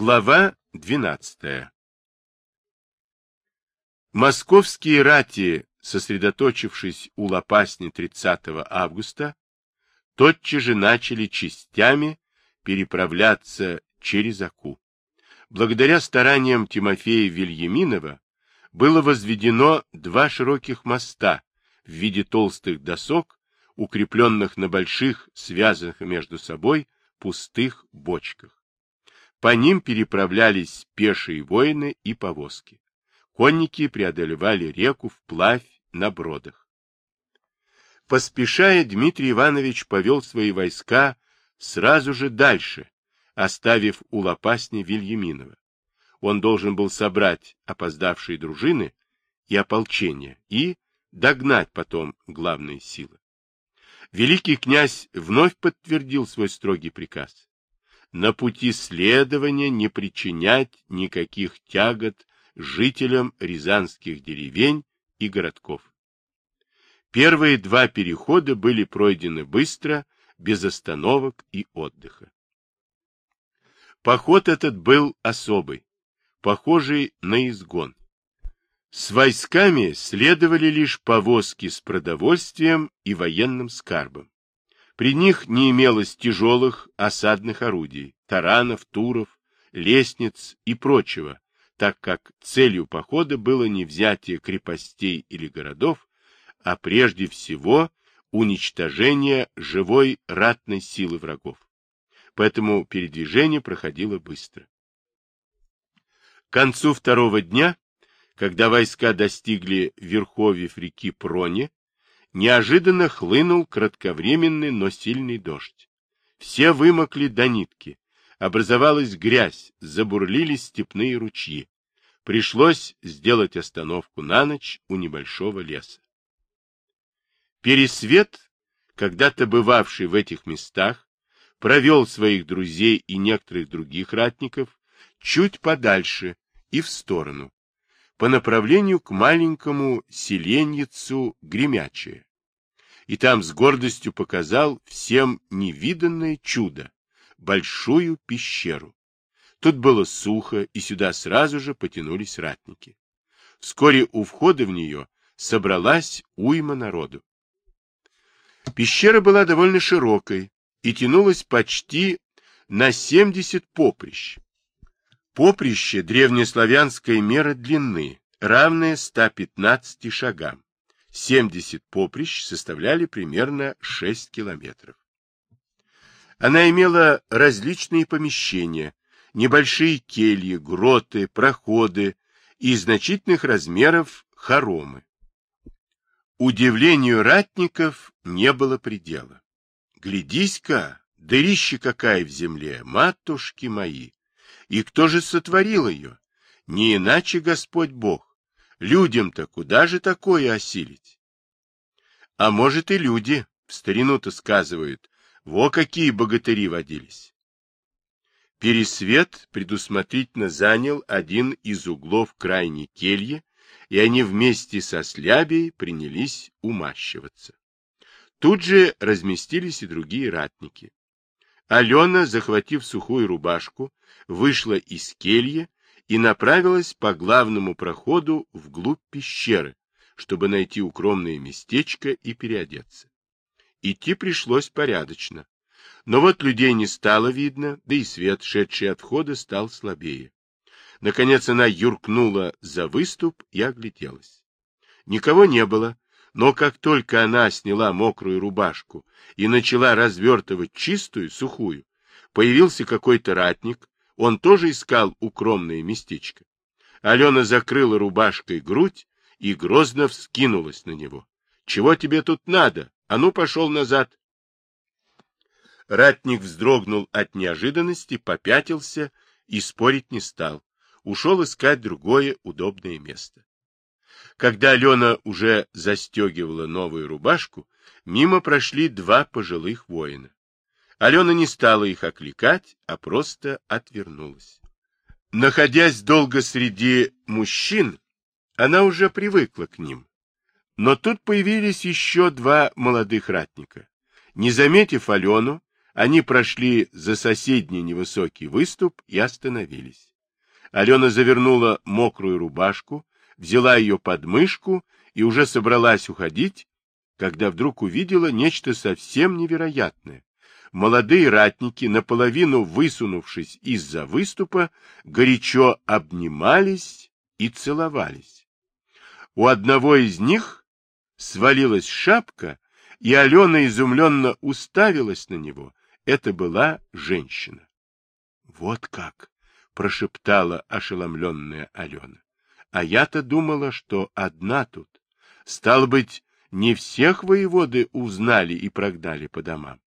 Глава 12. Московские рати, сосредоточившись у Лопасни 30 августа, тотчас же начали частями переправляться через Аку. Благодаря стараниям Тимофея Вильяминова было возведено два широких моста в виде толстых досок, укрепленных на больших, связанных между собой, пустых бочках. По ним переправлялись пешие воины и повозки. Конники преодолевали реку вплавь на бродах. Поспешая, Дмитрий Иванович повел свои войска сразу же дальше, оставив у Лопасни Вильяминова. Он должен был собрать опоздавшие дружины и ополчение и догнать потом главные силы. Великий князь вновь подтвердил свой строгий приказ на пути следования не причинять никаких тягот жителям рязанских деревень и городков. Первые два перехода были пройдены быстро, без остановок и отдыха. Поход этот был особый, похожий на изгон. С войсками следовали лишь повозки с продовольствием и военным скарбом. При них не имелось тяжелых осадных орудий, таранов, туров, лестниц и прочего, так как целью похода было не взятие крепостей или городов, а прежде всего уничтожение живой ратной силы врагов. Поэтому передвижение проходило быстро. К концу второго дня, когда войска достигли верховьев реки Прони, неожиданно хлынул кратковременный, но сильный дождь. Все вымокли до нитки. Образовалась грязь, забурлились степные ручьи. Пришлось сделать остановку на ночь у небольшого леса. Пересвет, когда-то бывавший в этих местах, провел своих друзей и некоторых других ратников чуть подальше и в сторону, по направлению к маленькому селенницу Гремячее. И там с гордостью показал всем невиданное чудо — большую пещеру. Тут было сухо, и сюда сразу же потянулись ратники. Вскоре у входа в нее собралась уйма народу. Пещера была довольно широкой и тянулась почти на 70 поприщ. Поприще – древнеславянская мера длины, равная 115 шагам. 70 поприщ составляли примерно 6 километров. Она имела различные помещения, небольшие кельи, гроты, проходы и значительных размеров хоромы. Удивлению ратников не было предела. Глядись-ка, дырище какая в земле, матушки мои! И кто же сотворил ее? Не иначе Господь Бог. Людям-то куда же такое осилить? А может и люди, в старину-то сказывают, во какие богатыри водились. Пересвет предусмотрительно занял один из углов крайней кельи, и они вместе со слябей принялись умащиваться. Тут же разместились и другие ратники. Алена, захватив сухую рубашку, вышла из кельи и направилась по главному проходу вглубь пещеры, чтобы найти укромное местечко и переодеться. Идти пришлось порядочно. Но вот людей не стало видно, да и свет, шедший от входа, стал слабее. Наконец она юркнула за выступ и огляделась. Никого не было, но как только она сняла мокрую рубашку и начала развертывать чистую, сухую, появился какой-то ратник, он тоже искал укромное местечко. Алена закрыла рубашкой грудь и грозно вскинулась на него. — Чего тебе тут надо? А ну, пошел назад! Ратник вздрогнул от неожиданности, попятился и спорить не стал. Ушел искать другое удобное место. Когда Алена уже застегивала новую рубашку, мимо прошли два пожилых воина. Алена не стала их окликать, а просто отвернулась. Находясь долго среди мужчин, она уже привыкла к ним. Но тут появились еще два молодых ратника. Не заметив Алену, Они прошли за соседний невысокий выступ и остановились. Алена завернула мокрую рубашку, взяла ее под мышку и уже собралась уходить, когда вдруг увидела нечто совсем невероятное. Молодые ратники, наполовину высунувшись из-за выступа, горячо обнимались и целовались. У одного из них свалилась шапка, и Алена изумленно уставилась на него. Это была женщина. — Вот как! — прошептала ошеломленная Алена. — А я-то думала, что одна тут. Стало быть, не всех воеводы узнали и прогнали по домам.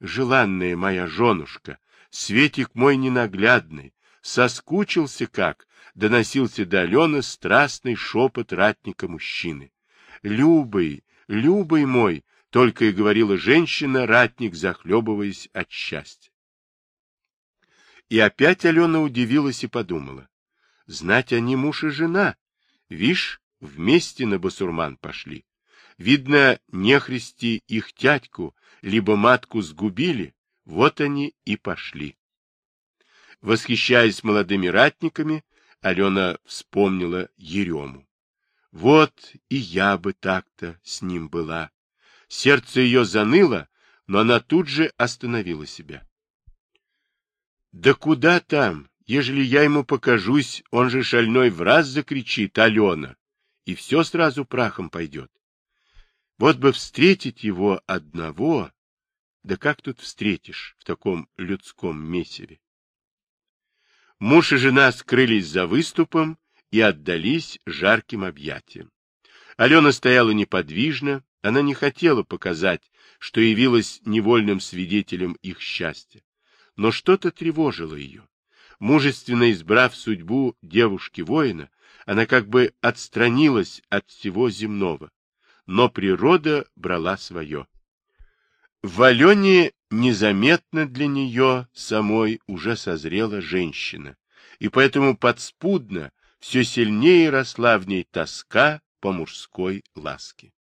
Желанная моя женушка, Светик мой ненаглядный, соскучился как, доносился до Алены страстный шепот ратника мужчины. Любый, любый мой, только и говорила женщина, ратник, захлебываясь от счастья. И опять Алена удивилась и подумала. Знать они муж и жена. Вишь, вместе на басурман пошли. Видно, нехристи их тятьку, либо матку сгубили, вот они и пошли. Восхищаясь молодыми ратниками, Алена вспомнила Ерему. Вот и я бы так-то с ним была. Сердце ее заныло, но она тут же остановила себя. Да куда там, ежели я ему покажусь, он же шальной в раз закричит Алена, и все сразу прахом пойдет. Вот бы встретить его одного, да как тут встретишь в таком людском месиве? Муж и жена скрылись за выступом и отдались жарким объятиям. Алена стояла неподвижно, она не хотела показать, что явилась невольным свидетелем их счастья. Но что-то тревожило ее. Мужественно избрав судьбу девушки-воина, она как бы отстранилась от всего земного. Но природа брала свое. В Алене незаметно для нее самой уже созрела женщина, и поэтому подспудно все сильнее росла в ней тоска по мужской ласке.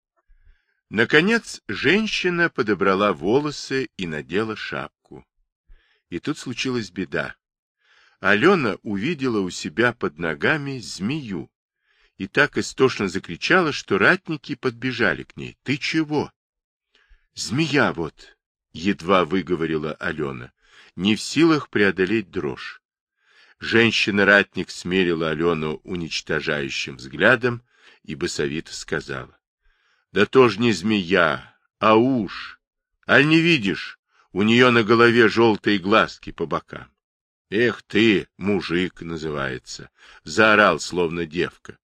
Наконец женщина подобрала волосы и надела шапку. И тут случилась беда. Алена увидела у себя под ногами змею и так истошно закричала, что ратники подбежали к ней. — Ты чего? — Змея вот, — едва выговорила Алена, не в силах преодолеть дрожь. Женщина-ратник смерила Алену уничтожающим взглядом и басовито сказала. Да тоже не змея, а уж. Аль не видишь, у нее на голове желтые глазки по бокам. Эх ты, мужик называется, заорал, словно девка.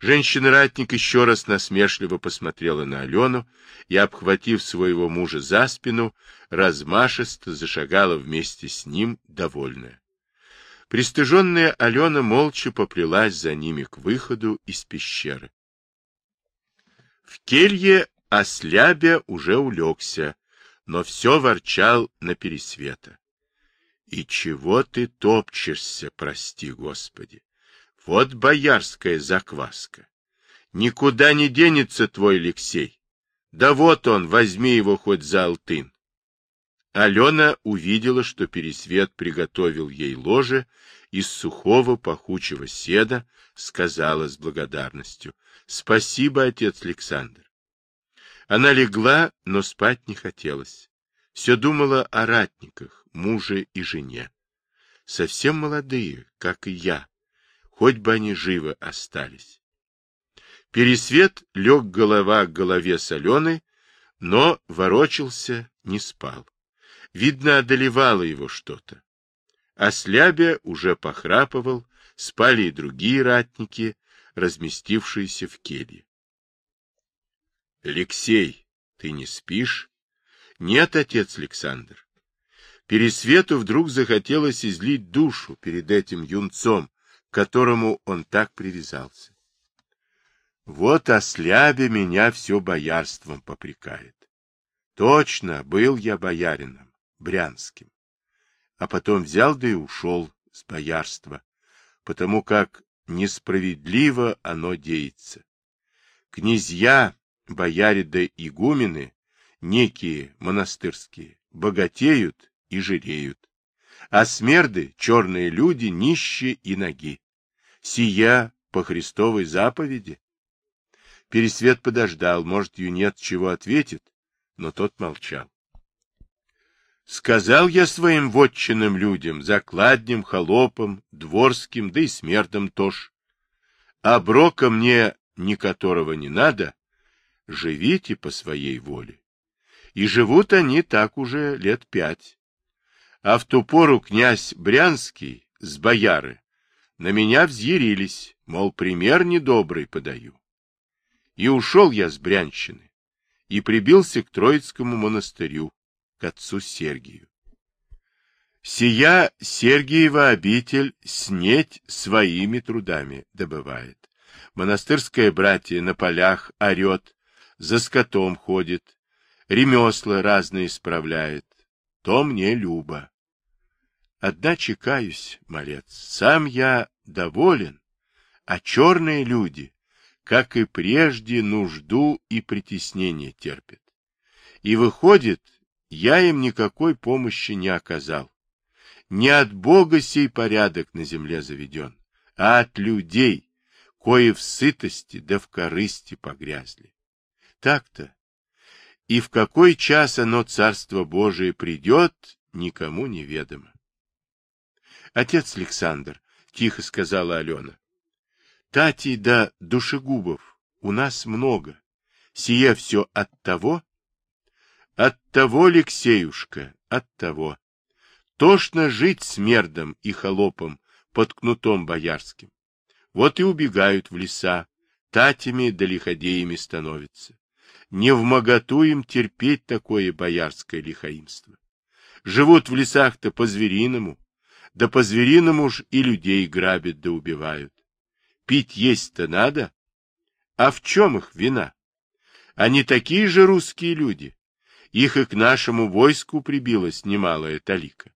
Женщина-ратник еще раз насмешливо посмотрела на Алену и, обхватив своего мужа за спину, размашисто зашагала вместе с ним, довольная. Пристыженная Алена молча поплелась за ними к выходу из пещеры. В келье ослябя уже улегся, но все ворчал на пересвета. И чего ты топчешься, прости господи? Вот боярская закваска. Никуда не денется твой Алексей. Да вот он, возьми его хоть за алтын. Алена увидела, что Пересвет приготовил ей ложе из сухого пахучего седа, сказала с благодарностью. — Спасибо, отец Александр. Она легла, но спать не хотелось. Все думала о ратниках, муже и жене. Совсем молодые, как и я, хоть бы они живы остались. Пересвет лег голова к голове соленой, но ворочался, не спал. Видно, одолевало его что-то. А слябя уже похрапывал, спали и другие ратники, разместившиеся в келье. — Алексей, ты не спишь? — Нет, отец Александр. Пересвету вдруг захотелось излить душу перед этим юнцом, к которому он так привязался. Вот о слябе меня все боярством попрекает. Точно, был я боярином, брянским. А потом взял да и ушел с боярства, потому как несправедливо оно деется. Князья, бояре да игумены, некие монастырские, богатеют и жиреют, а смерды, черные люди, нищие и ноги. Сия по Христовой заповеди. Пересвет подождал, может, юнец чего ответит, но тот молчал. Сказал я своим вотчинным людям, закладням, холопам, дворским, да и смертным тоже. А брока мне ни которого не надо, живите по своей воле. И живут они так уже лет пять. А в ту пору князь Брянский с бояры на меня взъярились, мол, пример недобрый подаю. И ушел я с Брянщины, и прибился к Троицкому монастырю, к отцу Сергию. Сия Сергиева обитель снеть своими трудами добывает. Монастырское братье на полях орет, за скотом ходит, ремесла разные справляет. То мне любо. Одначе каюсь, малец, сам я доволен, а черные люди, как и прежде, нужду и притеснение терпят. И выходит, я им никакой помощи не оказал. Не от Бога сей порядок на земле заведен, а от людей, кои в сытости да в корысти погрязли. Так-то. И в какой час оно, Царство Божие, придет, никому не ведомо. Отец Александр, — тихо сказала Алена, — Татей да душегубов у нас много. Сие все от того, от того, Алексеюшка, от того. Тошно жить смердом и холопом под кнутом боярским. Вот и убегают в леса, татями да лиходеями становятся. Не в моготу им терпеть такое боярское лихаимство. Живут в лесах-то по-звериному, да по-звериному ж и людей грабят да убивают. Пить есть-то надо? А в чем их вина? Они такие же русские люди, их и к нашему войску прибилось немалая талика.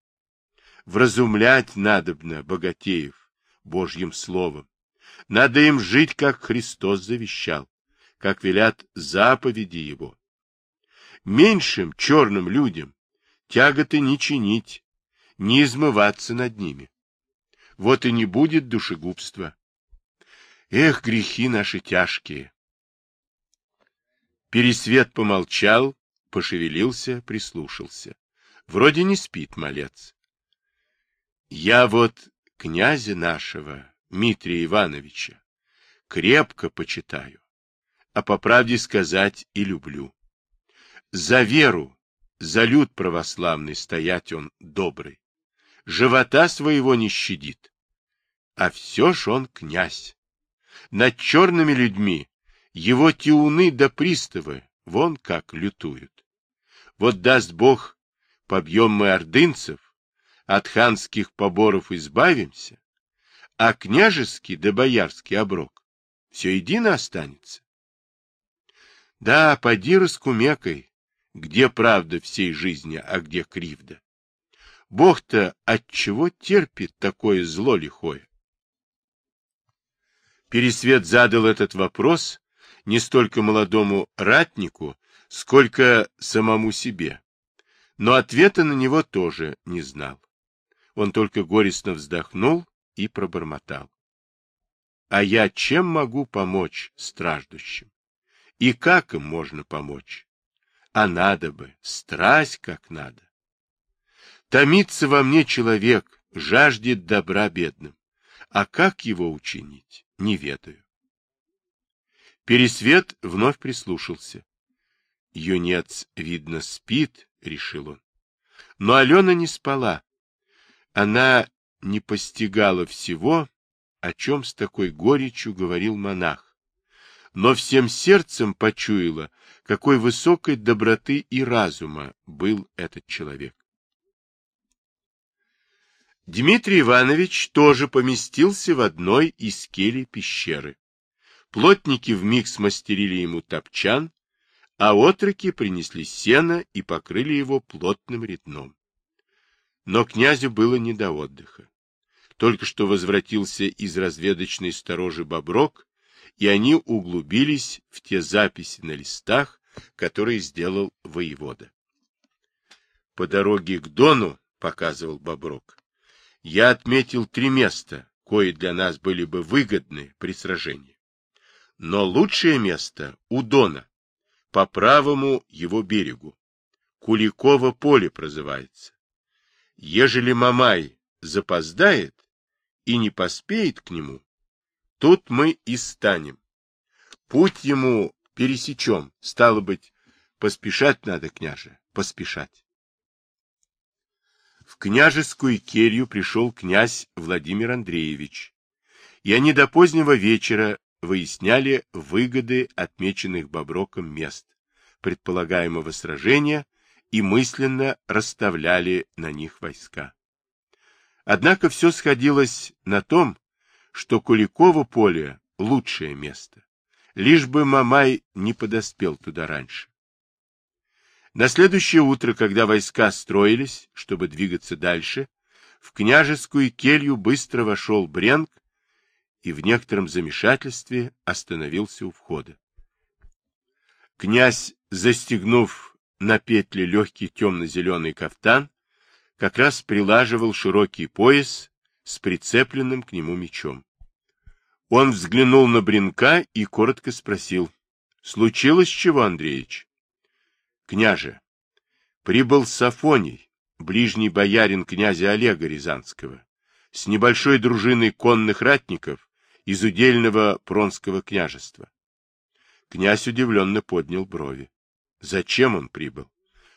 Вразумлять надобно богатеев Божьим словом. Надо им жить, как Христос завещал, как велят заповеди Его. Меньшим черным людям тяготы не чинить, не измываться над ними. Вот и не будет душегубства. Эх, грехи наши тяжкие! Пересвет помолчал, пошевелился, прислушался. Вроде не спит малец. Я вот князя нашего, Митрия Ивановича, крепко почитаю, а по правде сказать и люблю. За веру, за люд православный стоять он добрый, живота своего не щадит. А все ж он князь. Над черными людьми его тиуны да приставы вон как лютуют. Вот даст Бог, побьем мы ордынцев, от ханских поборов избавимся, а княжеский да боярский оброк все едино останется. Да, поди раскумекай, где правда всей жизни, а где кривда. Бог-то от чего терпит такое зло лихое? Пересвет задал этот вопрос не столько молодому ратнику, сколько самому себе. Но ответа на него тоже не знал. Он только горестно вздохнул и пробормотал. А я чем могу помочь страждущим? И как им можно помочь? А надо бы, страсть как надо. Томится во мне человек, жаждет добра бедным. А как его учинить, не ведаю. Пересвет вновь прислушался. Юнец, видно, спит, — решил он. Но Алена не спала. Она не постигала всего, о чем с такой горечью говорил монах, но всем сердцем почуяла, какой высокой доброты и разума был этот человек. Дмитрий Иванович тоже поместился в одной из келей пещеры. Плотники вмиг смастерили ему топчан, а отроки принесли сено и покрыли его плотным ретном. Но князю было не до отдыха. Только что возвратился из разведочной сторожи Боброк, и они углубились в те записи на листах, которые сделал воевода. По дороге к Дону, показывал Боброк, я отметил три места, кои для нас были бы выгодны при сражении. Но лучшее место у Дона, по правому его берегу. Куликово поле прозывается. Ежели Мамай запоздает и не поспеет к нему, тут мы и станем. Путь ему пересечем, стало быть, поспешать надо, княже, поспешать. В княжескую келью пришел князь Владимир Андреевич, и они до позднего вечера выясняли выгоды отмеченных Боброком мест, предполагаемого сражения, и мысленно расставляли на них войска. Однако все сходилось на том, что Куликово поле — лучшее место, лишь бы Мамай не подоспел туда раньше. На следующее утро, когда войска строились, чтобы двигаться дальше, в княжескую келью быстро вошел Бренк и в некотором замешательстве остановился у входа. Князь, застегнув на петли легкий темно-зеленый кафтан, как раз прилаживал широкий пояс с прицепленным к нему мечом. Он взглянул на Бринка и коротко спросил. — Случилось чего, Андреич? — Княже, прибыл Сафоний, ближний боярин князя Олега Рязанского, с небольшой дружиной конных ратников из удельного Пронского княжества. Князь удивленно поднял брови. Зачем он прибыл?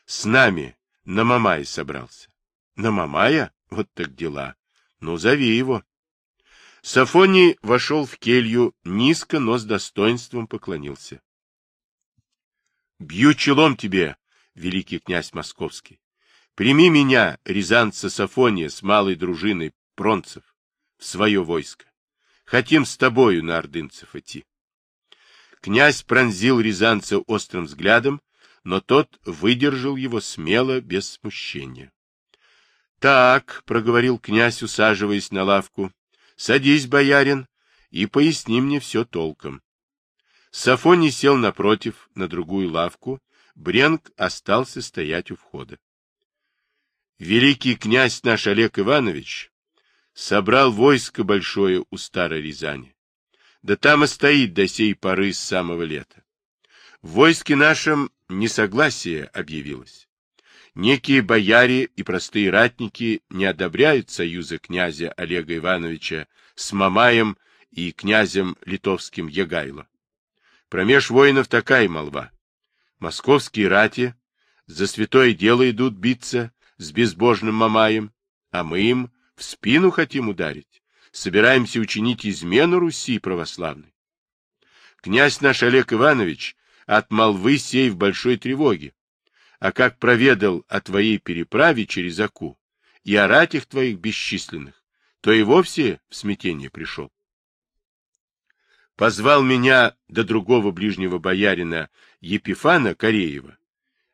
С нами на Мамае собрался. На Мамая? Вот так дела. Ну, зови его. Сафоний вошел в келью, низко, но с достоинством поклонился. Бью челом тебе, великий князь московский. Прими меня, рязанца Сафония, с малой дружиной пронцев, в свое войско. Хотим с тобою на ордынцев идти. Князь пронзил рязанца острым взглядом, но тот выдержал его смело, без смущения. — Так, — проговорил князь, усаживаясь на лавку, — садись, боярин, и поясни мне все толком. Сафоний сел напротив, на другую лавку, Бренк остался стоять у входа. Великий князь наш Олег Иванович собрал войско большое у Старой Рязани. Да там и стоит до сей поры с самого лета. В войске нашем несогласие объявилось. Некие бояре и простые ратники не одобряют союза князя Олега Ивановича с Мамаем и князем литовским Егайло. Промеж воинов такая молва. Московские рати за святое дело идут биться с безбожным Мамаем, а мы им в спину хотим ударить. Собираемся учинить измену Руси православной. Князь наш Олег Иванович от молвы сей в большой тревоге. А как проведал о твоей переправе через Аку и о ратях твоих бесчисленных, то и вовсе в смятение пришел. Позвал меня до другого ближнего боярина Епифана Кореева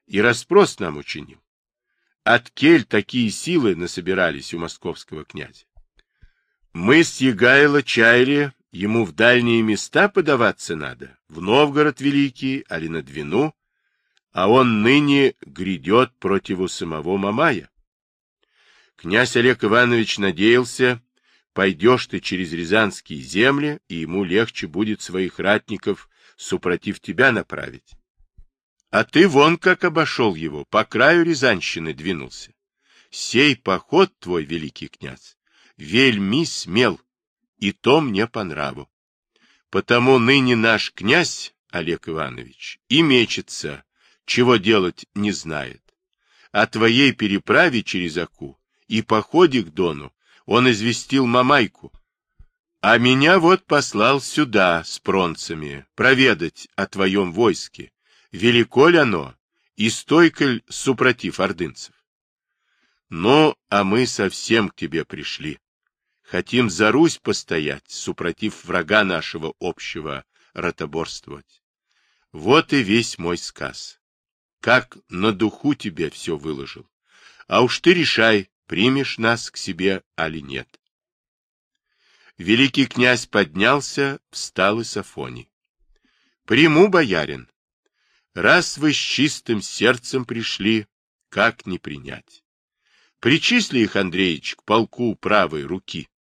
и расспрос нам учинил. От кель такие силы насобирались у московского князя. Мы с Егайло чаяли, ему в дальние места подаваться надо, в Новгород Великий, али на Двину, а он ныне грядет противу самого Мамая. Князь Олег Иванович надеялся, пойдешь ты через Рязанские земли, и ему легче будет своих ратников супротив тебя направить. А ты вон как обошел его, по краю Рязанщины двинулся. Сей поход твой, великий князь, вельми смел, и то мне по нраву. Потому ныне наш князь, Олег Иванович, и мечется, чего делать не знает. О твоей переправе через Аку и походе к Дону он известил Мамайку, а меня вот послал сюда с пронцами проведать о твоем войске, велико ли оно и стойко ли супротив ордынцев. Ну, а мы совсем к тебе пришли. Хотим за Русь постоять, супротив врага нашего общего ротоборствовать. Вот и весь мой сказ. Как на духу тебе все выложил. А уж ты решай, примешь нас к себе, али нет. Великий князь поднялся, встал и Сафоний. Приму, боярин, Раз вы с чистым сердцем пришли, как не принять. Причисли их, Андреич, к полку правой руки.